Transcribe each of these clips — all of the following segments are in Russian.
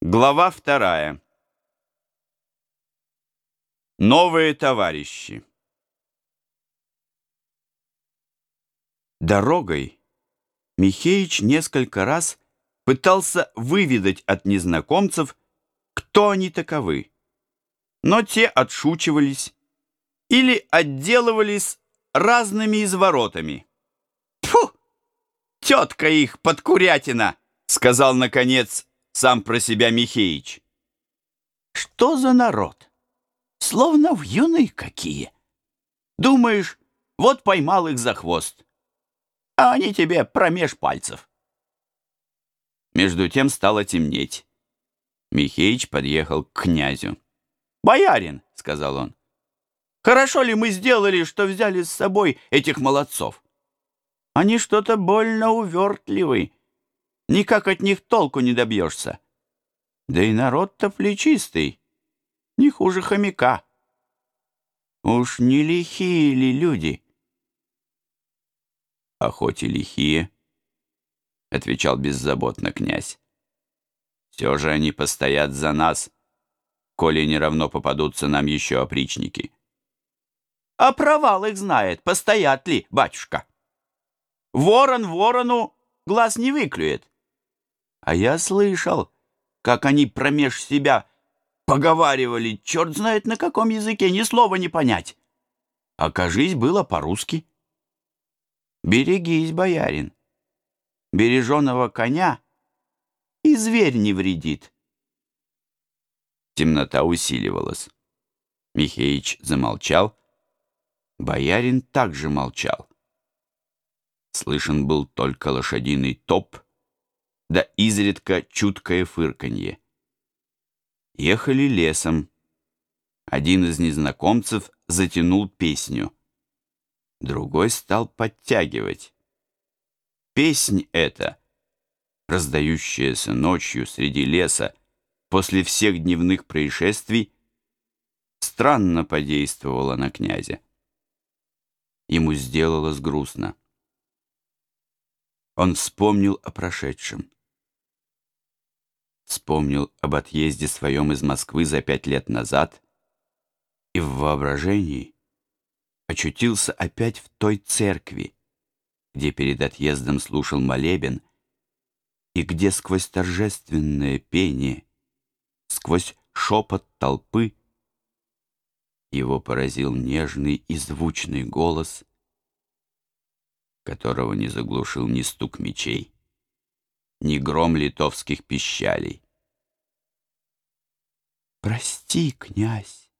Глава вторая. Новые товарищи. Дорогой Михеич несколько раз пытался выведать от незнакомцев, кто они таковы. Но те отшучивались или отделывались разными изворотами. «Тьфу! Тетка их, подкурятина!» — сказал, наконец, сам про себя Михеич. Что за народ? Словно в юные какие. Думаешь, вот поймал их за хвост, а они тебе промеж пальцев. Между тем стало темнеть. Михеич подъехал к князю. «Боярин», — сказал он, — «хорошо ли мы сделали, что взяли с собой этих молодцов? Они что-то больно увертливы Никак от них толку не добьешься. Да и народ-то плечистый, не хуже хомяка. Уж не лихие ли люди? — А хоть и лихие, — отвечал беззаботно князь. Все же они постоят за нас, коли не равно попадутся нам еще опричники. А провал их знает, постоят ли, батюшка. Ворон ворону глаз не выклюет. А я слышал, как они промеж себя поговаривали, черт знает на каком языке, ни слова не понять. А было по-русски. Берегись, боярин. Береженого коня и зверь не вредит. Темнота усиливалась. Михеич замолчал. Боярин также молчал. Слышен был только лошадиный топ — да изредка чуткое фырканье. Ехали лесом. Один из незнакомцев затянул песню. Другой стал подтягивать. Песнь эта, раздающаяся ночью среди леса после всех дневных происшествий, странно подействовала на князя. Ему сделалось грустно. Он вспомнил о прошедшем вспомнил об отъезде своем из Москвы за пять лет назад и в воображении очутился опять в той церкви, где перед отъездом слушал молебен и где сквозь торжественное пение, сквозь шепот толпы его поразил нежный и звучный голос, которого не заглушил ни стук мечей, ни гром литовских пищалей. «Прости, князь»,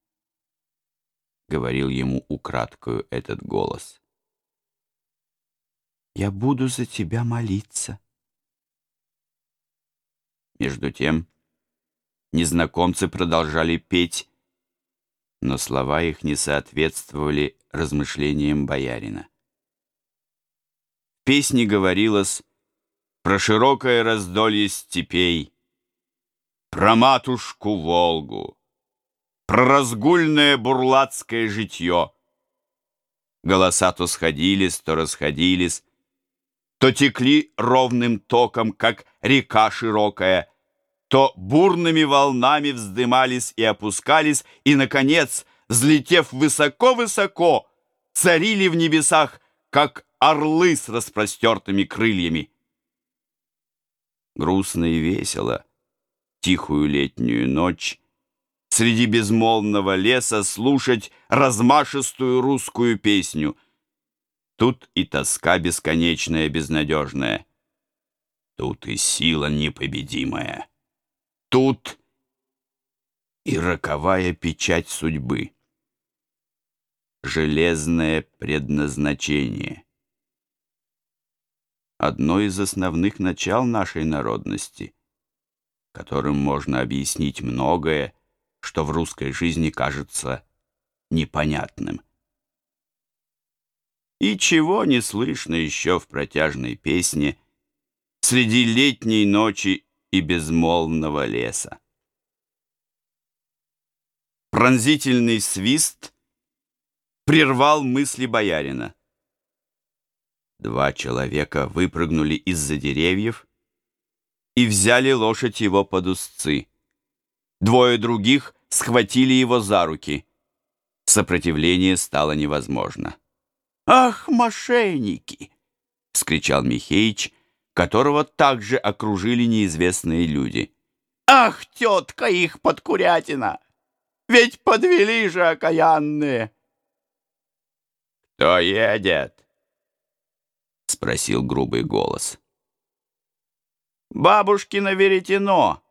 — говорил ему украдкою этот голос. «Я буду за тебя молиться». Между тем незнакомцы продолжали петь, но слова их не соответствовали размышлениям боярина. В песне говорилось про широкое раздолье степей, про матушку Волгу, про разгульное бурлацкое житье. Голоса то сходились, то расходились, то текли ровным током, как река широкая, то бурными волнами вздымались и опускались, и, наконец, взлетев высоко-высоко, царили в небесах, как орлы с распростертыми крыльями грустно и весело, тихую летнюю ночь, среди безмолвного леса слушать размашистую русскую песню. Тут и тоска бесконечная, безнадежная. Тут и сила непобедимая. Тут и роковая печать судьбы. Железное предназначение одно из основных начал нашей народности, которым можно объяснить многое, что в русской жизни кажется непонятным. И чего не слышно еще в протяжной песне среди летней ночи и безмолвного леса. Пронзительный свист прервал мысли боярина. Два человека выпрыгнули из-за деревьев и взяли лошадь его под узцы. Двое других схватили его за руки. Сопротивление стало невозможно. «Ах, мошенники!» — скричал Михеич, которого также окружили неизвестные люди. «Ах, тетка их подкурятина! Ведь подвели же окаянные!» «Кто едет?» — спросил грубый голос. «Бабушкино веретено!»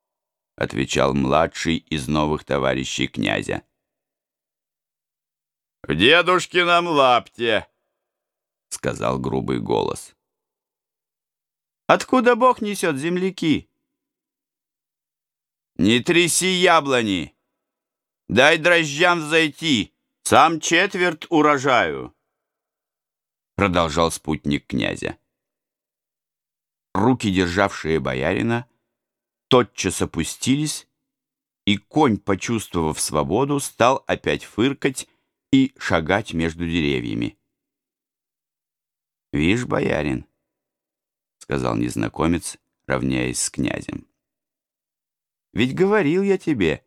— отвечал младший из новых товарищей князя. «В дедушкином лапте!» — сказал грубый голос. «Откуда Бог несет земляки?» «Не тряси яблони! Дай дрожжам зайти, сам четверть урожаю!» Продолжал спутник князя. Руки, державшие боярина, тотчас опустились, и конь, почувствовав свободу, стал опять фыркать и шагать между деревьями. «Вишь, боярин», — сказал незнакомец, равняясь с князем, «ведь говорил я тебе,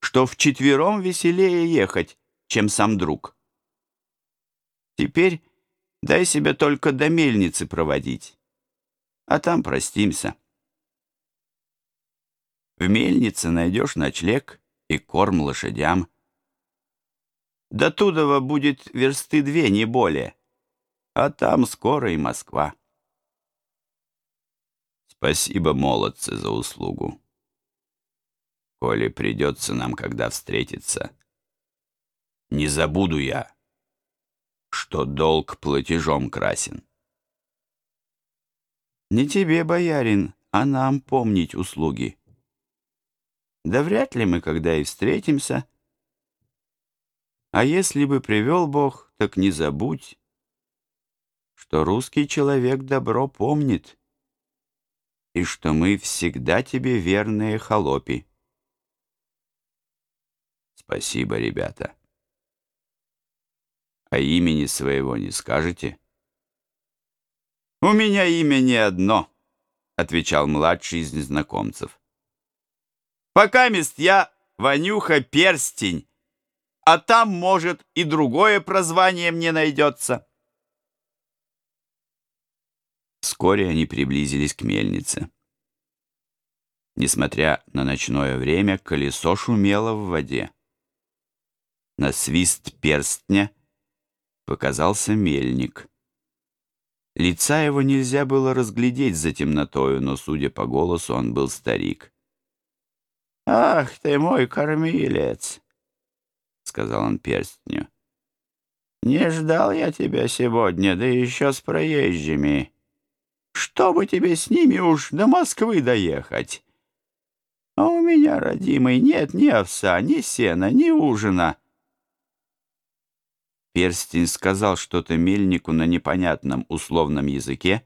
что вчетвером веселее ехать, чем сам друг. Теперь дай себя только до мельницы проводить» а там простимся. В мельнице найдешь ночлег и корм лошадям. До Тудова будет версты две, не более, а там скоро и Москва. Спасибо, молодцы, за услугу. Коли придется нам когда встретиться, не забуду я, что долг платежом красен. Не тебе, боярин, а нам помнить услуги. Да вряд ли мы когда и встретимся. А если бы привел Бог, так не забудь, что русский человек добро помнит, и что мы всегда тебе верные холопи. Спасибо, ребята. А имени своего не скажете? «У меня имя не одно», — отвечал младший из незнакомцев. «Пока мест я Ванюха Перстень, а там, может, и другое прозвание мне найдется». Вскоре они приблизились к мельнице. Несмотря на ночное время, колесо шумело в воде. На свист перстня показался мельник — Лица его нельзя было разглядеть за темнотою, но, судя по голосу, он был старик. «Ах ты мой кормилец!» — сказал он перстню. «Не ждал я тебя сегодня, да еще с проезжими. Что бы тебе с ними уж до Москвы доехать? А у меня, родимый, нет ни овса, ни сена, ни ужина». Перстень сказал что-то мельнику на непонятном условном языке.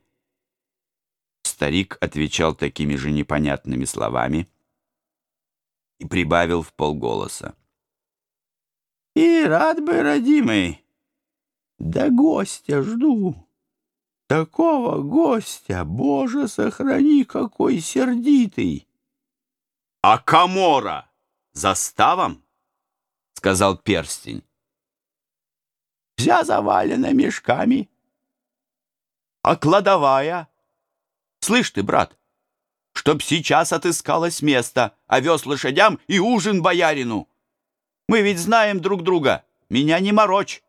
Старик отвечал такими же непонятными словами и прибавил в полголоса. «И рад бы, родимый, да гостя жду. Такого гостя, Боже, сохрани, какой сердитый!» «А Камора заставом?» — сказал перстень вся завалена мешками. А кладовая? Слышь ты, брат, чтоб сейчас отыскалось место, овес лошадям и ужин боярину. Мы ведь знаем друг друга, меня не морочь.